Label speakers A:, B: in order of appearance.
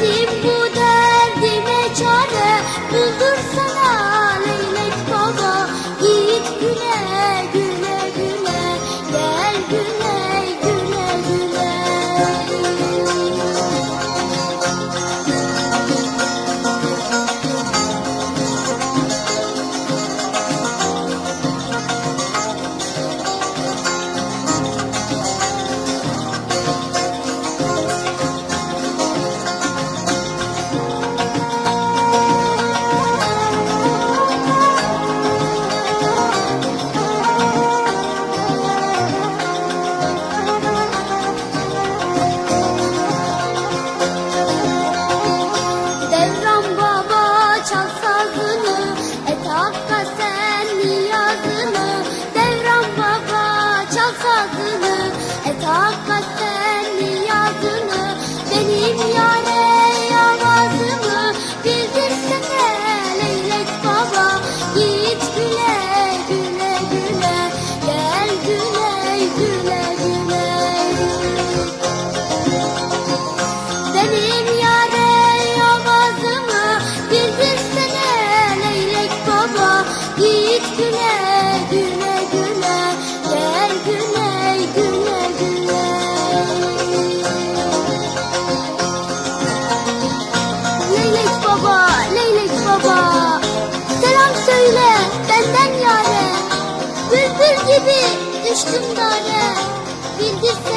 A: 你不。karda Git güne güne güne Gel güne güne güne. Leylek baba, leylek baba Selam söyle benden yare. Bülbül gibi düştüm dare Bildirsin